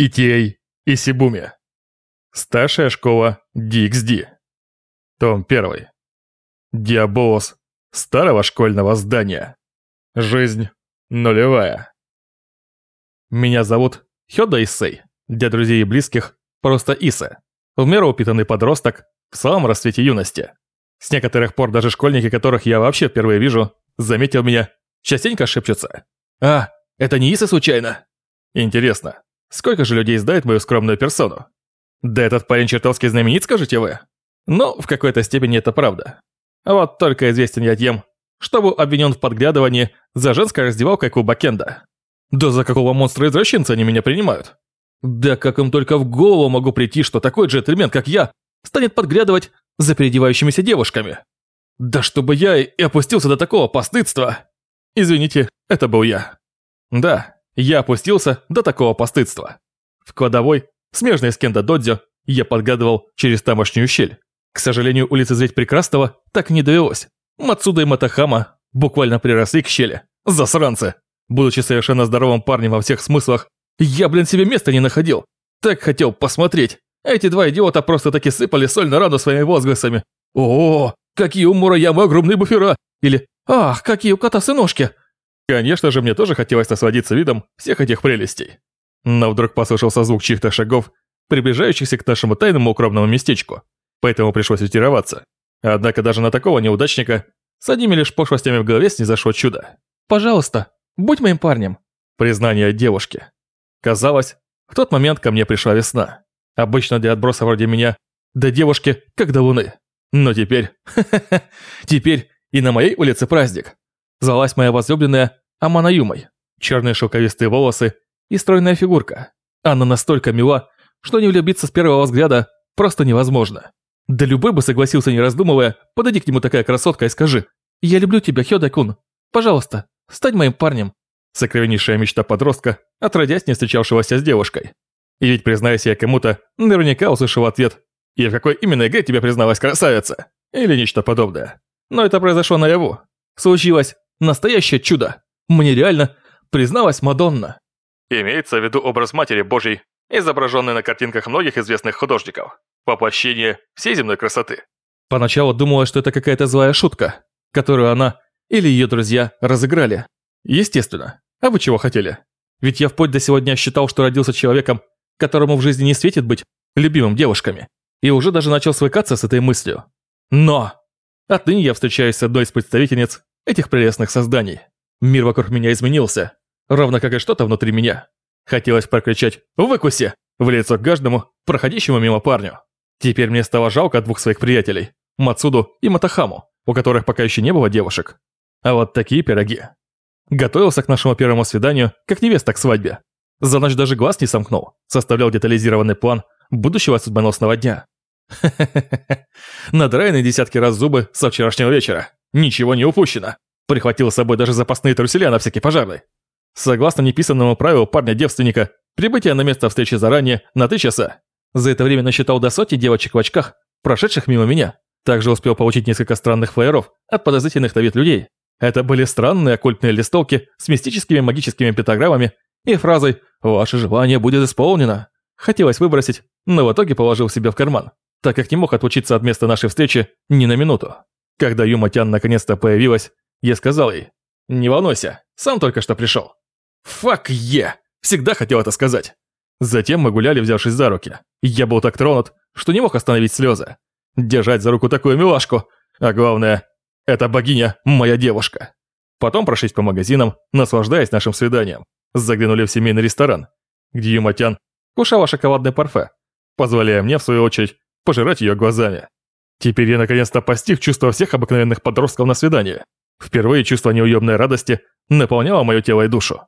Итей Исибуми. Старшая школа DXD. Том 1. Диаболос старого школьного здания. Жизнь нулевая. Меня зовут Хёда Исей. Для друзей и близких просто Иса. В меру упитанный подросток в самом расцвете юности. С некоторых пор даже школьники, которых я вообще впервые вижу, заметил меня, частенько шепчутся. «А, это не Иса случайно?» Интересно, сколько же людей знает мою скромную персону? Да этот парень чертовски знаменит, скажете вы? Ну, в какой-то степени это правда. Вот только известен я тем, что был обвинен в подглядывании за женской раздевалкой клуба Кенда. Да за какого монстра-извращенца они меня принимают? Да как им только в голову могу прийти, что такой джентльмен, как я, станет подглядывать за переодевающимися девушками? Да чтобы я и опустился до такого постыдства. Извините, это был я. Да, я опустился до такого постыдства. В кладовой, смежной с Кенда Додзё, я подгадывал через тамошнюю щель. К сожалению, улицы зреть прекрасного так и не довелось. Мацуда и Матахама буквально приросли к щели. Засранцы! Будучи совершенно здоровым парнем во всех смыслах, я, блин, себе места не находил. Так хотел посмотреть. Эти два идиота просто таки сыпали соль на рану своими возгласами. О, какие у Мураямы огромные буфера! Или «Ах, какие у кота сынушки!» Конечно же, мне тоже хотелось насладиться видом всех этих прелестей. Но вдруг послышался звук чьих-то шагов, приближающихся к нашему тайному укромному местечку, поэтому пришлось ретироваться. Однако даже на такого неудачника с одними лишь пошлостями в голове снизошло чудо. «Пожалуйста, будь моим парнем!» Признание девушки. Казалось, в тот момент ко мне пришла весна. Обычно для отброса вроде меня, до девушки, как до луны. Но теперь, теперь и на моей улице праздник. Звалась моя возлюбленная Амана Юмой. Черные шелковистые волосы и стройная фигурка. Она настолько мила, что не влюбиться с первого взгляда просто невозможно. Да любой бы согласился, не раздумывая, подойди к нему такая красотка и скажи «Я люблю тебя, Хёда-кун. Пожалуйста, стань моим парнем». Сокровеннейшая мечта подростка, отродясь не встречавшегося с девушкой. И ведь, признаюсь я кому-то, наверняка услышал ответ «И в какой именно игре тебе призналась красавица?» Или нечто подобное. Но это произошло наяву. Случилось настоящее чудо. Мне реально призналась Мадонна. Имеется в виду образ Матери Божьей, изображенный на картинках многих известных художников. Воплощение всей земной красоты. Поначалу думала, что это какая-то злая шутка, которую она или ее друзья разыграли. Естественно. А вы чего хотели? Ведь я вплоть до сегодня считал, что родился человеком, которому в жизни не светит быть любимым девушками. И уже даже начал свыкаться с этой мыслью. Но! Отныне я встречаюсь с одной из представительниц этих прелестных созданий. Мир вокруг меня изменился, равно как и что-то внутри меня. Хотелось прокричать «Выкуси!» в лицо каждому, проходящему мимо парню. Теперь мне стало жалко двух своих приятелей, Мацуду и Матахаму, у которых пока еще не было девушек. А вот такие пироги. Готовился к нашему первому свиданию, как невеста к свадьбе. За ночь даже глаз не сомкнул, составлял детализированный план будущего судьбоносного дня. Надраенные десятки раз зубы со вчерашнего вечера. Ничего не упущено. Прихватил с собой даже запасные труселя на всякий пожарный. Согласно неписанному правилу парня-девственника, прибытие на место встречи заранее на три часа. За это время насчитал до сотни девочек в очках, прошедших мимо меня. Также успел получить несколько странных флееров от подозрительных на вид людей. Это были странные оккультные листовки с мистическими магическими пентаграммами и фразой «Ваше желание будет исполнено». Хотелось выбросить, но в итоге положил себе в карман, так как не мог отлучиться от места нашей встречи ни на минуту. Когда Юма Тян наконец-то появилась, я сказал ей «Не волнуйся, сам только что пришел». «Фак е!» Всегда хотел это сказать. Затем мы гуляли, взявшись за руки. Я был так тронут, что не мог остановить слезы. Держать за руку такую милашку. А главное, эта богиня моя девушка. Потом прошлись по магазинам, наслаждаясь нашим свиданием. Заглянули в семейный ресторан, где Юматян кушала шоколадное парфе, позволяя мне, в свою очередь, пожирать ее глазами. Теперь я наконец-то постиг чувство всех обыкновенных подростков на свидании. Впервые чувство неуемной радости наполняло мое тело и душу.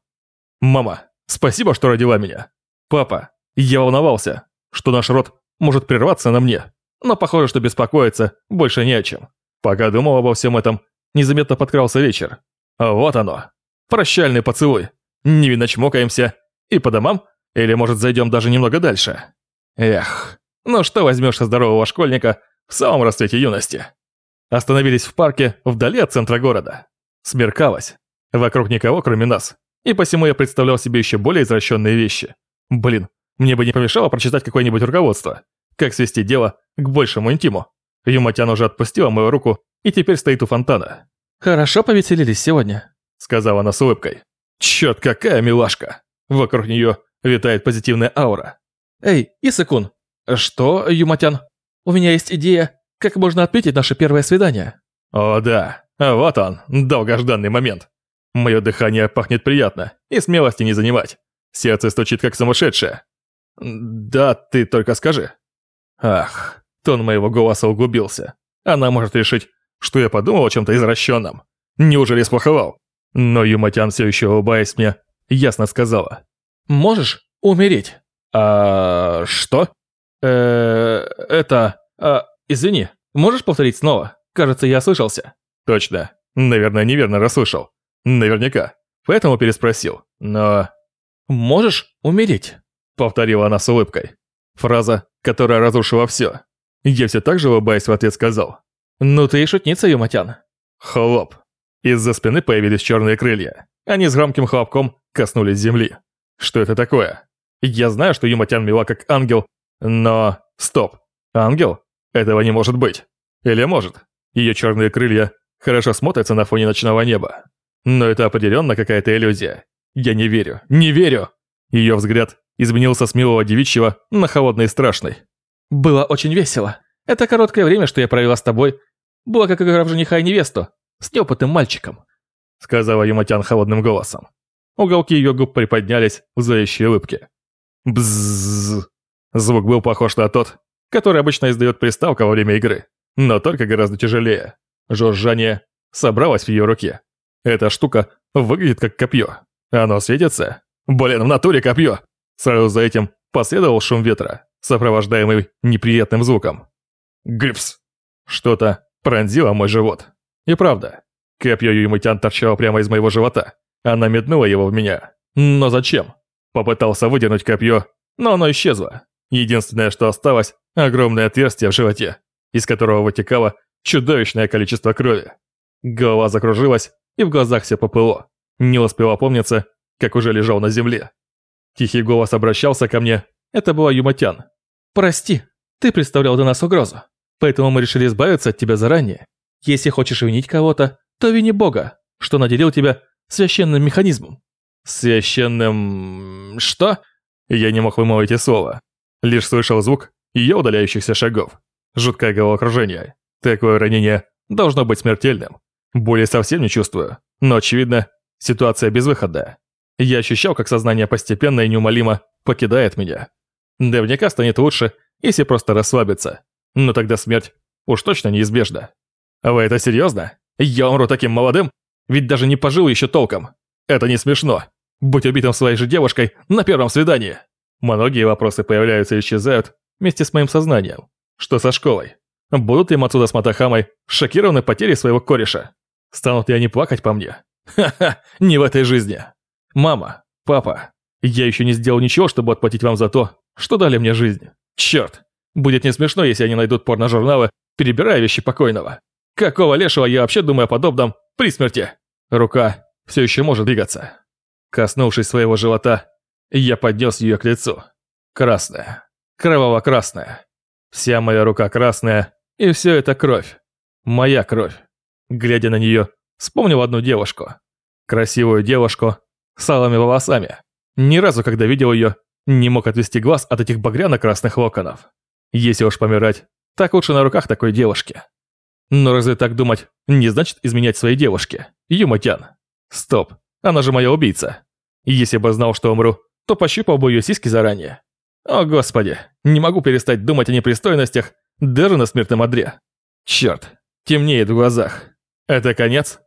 «Мама, спасибо, что родила меня. Папа, я волновался, что наш род может прерваться на мне, но похоже, что беспокоиться больше не о чем. Пока думал обо всем этом, незаметно подкрался вечер. А вот оно. Прощальный поцелуй. Невинно чмокаемся. И по домам? Или, может, зайдем даже немного дальше? Эх, ну что возьмешь со здорового школьника в самом расцвете юности? Остановились в парке, вдали от центра города. Смеркалось. Вокруг никого, кроме нас. И посему я представлял себе еще более извращенные вещи. Блин, Мне бы не помешало прочитать какое-нибудь руководство. Как свести дело к большему интиму. Юматян уже отпустила мою руку и теперь стоит у фонтана. «Хорошо повеселились сегодня», — сказала она с улыбкой. «Чёрт, какая милашка!» Вокруг нее витает позитивная аура. «Эй, Исакун!» «Что, Юматян?» «У меня есть идея, как можно отметить наше первое свидание». «О да, вот он, долгожданный момент. Мое дыхание пахнет приятно, и смелости не занимать. Сердце стучит как сумасшедшее. Да, ты только скажи. Ах, тон моего голоса углубился. Она может решить, что я подумал о чем-то извращенном. Неужели сплоховал? Но Юматян все еще улыбаясь мне, ясно сказала. Можешь умереть. А что? Э, это... А, извини, можешь повторить снова? Кажется, я ослышался. Точно. Наверное, неверно расслышал. Наверняка. Поэтому переспросил. Но... «Можешь умереть», — повторила она с улыбкой. Фраза, которая разрушила все. Я все так же улыбаясь в ответ сказал. «Ну ты и шутница, Юматян». Хлоп. Из-за спины появились черные крылья. Они с громким хлопком коснулись земли. Что это такое? Я знаю, что Юматян мила как ангел, но... Стоп. Ангел? Этого не может быть. Или может? Ее черные крылья хорошо смотрятся на фоне ночного неба. Но это определенно какая-то иллюзия. Я не верю, не верю. Ее взгляд изменился с милого девичьего на холодный и страшный. Было очень весело. Это короткое время, что я провела с тобой, было как игра в жениха и невесту, с неопытным мальчиком. Сказала Юматян холодным голосом. Уголки ее губ приподнялись в зловещей улыбке. Бзззз. Звук был похож на тот, который обычно издает приставка во время игры, но только гораздо тяжелее. Жужжание собралось в ее руке. Эта штука выглядит как копье. Оно светится? Блин, в натуре копье! Сразу за этим последовал шум ветра, сопровождаемый неприятным звуком. Грипс! Что-то пронзило мой живот. И правда, копье Юймутян торчало прямо из моего живота. Она метнула его в меня. Но зачем? Попытался выдернуть копье, но оно исчезло. Единственное, что осталось, огромное отверстие в животе, из которого вытекало чудовищное количество крови. Голова закружилась, и в глазах все поплыло. Не успел опомниться, как уже лежал на земле. Тихий голос обращался ко мне. Это была Юматян. «Прости, ты представлял для нас угрозу. Поэтому мы решили избавиться от тебя заранее. Если хочешь винить кого-то, то вини Бога, что наделил тебя священным механизмом». «Священным... что?» Я не мог вымолвить и слова. Лишь слышал звук ее удаляющихся шагов. Жуткое головокружение. Такое ранение должно быть смертельным. Боли совсем не чувствую, но очевидно, Ситуация безвыходная. Я ощущал, как сознание постепенно и неумолимо покидает меня. Наверняка станет лучше, если просто расслабиться. Но тогда смерть уж точно неизбежна. Вы это серьезно? Я умру таким молодым? Ведь даже не пожил еще толком. Это не смешно. Быть убитым своей же девушкой на первом свидании. Многие вопросы появляются и исчезают вместе с моим сознанием. Что со школой? Будут ли Мацуда с Матахамой шокированы потерей своего кореша? Станут ли они плакать по мне? Ха-ха, не в этой жизни. Мама, папа, я еще не сделал ничего, чтобы отплатить вам за то, что дали мне жизнь. Черт, будет не смешно, если они найдут порножурналы, перебирая вещи покойного. Какого лешего я вообще думаю о подобном при смерти? Рука все еще может двигаться. Коснувшись своего живота, я поднес ее к лицу. Красная. Кроваво-красная. Вся моя рука красная, и все это кровь. Моя кровь. Глядя на нее, Вспомнил одну девушку. Красивую девушку с алыми волосами. Ни разу, когда видел ее, не мог отвести глаз от этих багряно-красных локонов. Если уж помирать, так лучше на руках такой девушки. Но разве так думать не значит изменять своей девушке? Юматян. Стоп, она же моя убийца. Если бы знал, что умру, то пощупал бы ее сиськи заранее. О господи, не могу перестать думать о непристойностях даже на смертном одре. Черт, темнеет в глазах. Это конец?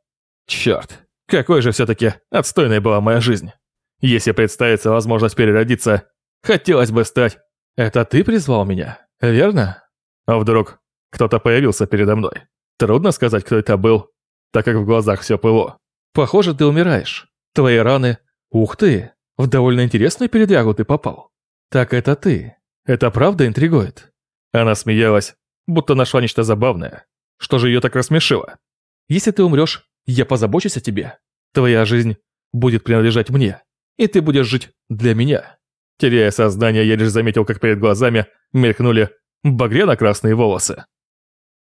Черт, какой же все-таки отстойной была моя жизнь. Если представится возможность переродиться, хотелось бы стать... Это ты призвал меня, верно? А вдруг кто-то появился передо мной? Трудно сказать, кто это был, так как в глазах все пыло. Похоже, ты умираешь. Твои раны... Ух ты, в довольно интересную передрягу ты попал. Так это ты. Это правда интригует? Она смеялась, будто нашла нечто забавное. Что же ее так рассмешило? Если ты умрешь, я позабочусь о тебе. Твоя жизнь будет принадлежать мне, и ты будешь жить для меня. Теряя сознание, я лишь заметил, как перед глазами мелькнули багряно-красные волосы.